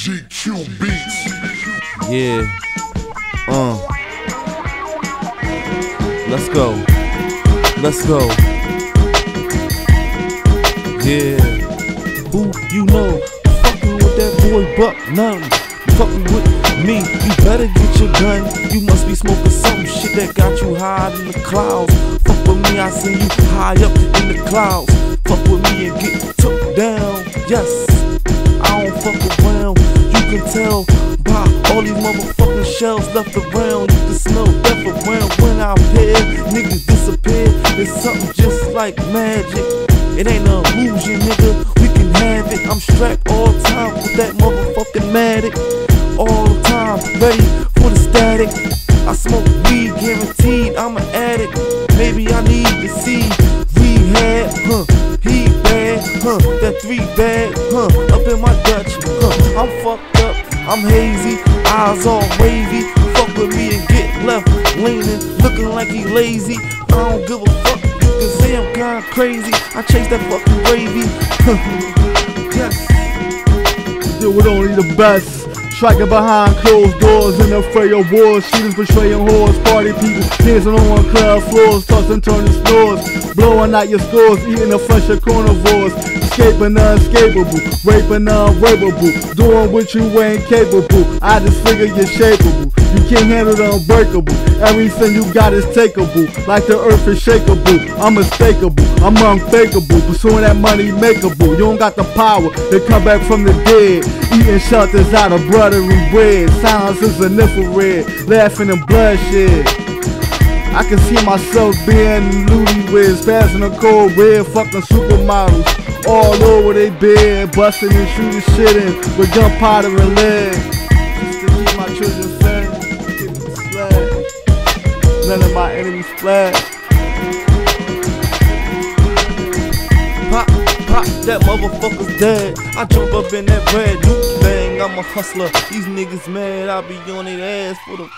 GQ Beats. Yeah. Uh. Let's go. Let's go. Yeah. Who you know? Fucking with that boy Buck None. Fucking with me, you better get your gun. You must be smoking some shit that got you high in the clouds. Fuck with me, I see you high up in the clouds. Fuck with me and get took down. Yes, can tell by all these motherfucking shells left around. You can smell death around when I appear. Niggas disappear. It's something just like magic. It ain't an illusion, nigga. We can have it. I'm strapped all time with that motherfucking matic. All the time, ready for the static. I smoke weed, guaranteed. I'm an addict. Maybe I need to see rehab, huh? He bad, huh? That three bag, huh? Up in my huh? I'm fucked up. I'm hazy, eyes all wavy. Fuck with me and get left leaning, looking like he lazy. I don't give a fuck. You can say I'm kinda crazy. I chase that fucking gravy. yes. deal with only the best. Striking behind closed doors in the fray of wars. Shooters betraying whores. Party people dancing on club floors. Tossing, turning stores. Blowing out your stores. Eating the flesh of carnivores. Escaping unescapable. Raping the unrapeable. Doing what you ain't capable. I disfigure your shapeable. You can't handle the unbreakable. Everything you got is takeable. Like the earth is shakeable. I'm unmistakable. I'm unfakeable. Pursuing that money makeable. You don't got the power to come back from the dead. Eating shelters out of buttery bread. Silence is an infrared. Laughing and bloodshed. I can see myself being Looney Wiz, passing a cold red, fucking supermodels. All over they bed, busting and shooting shit in with gunpowder and lead. Just to keep my children fed, keep them sled. None of my enemies fled. Pop, pop, that motherfucker's dead. I jump up in that red new thing. I'm a hustler. These niggas mad. I be on their ass for the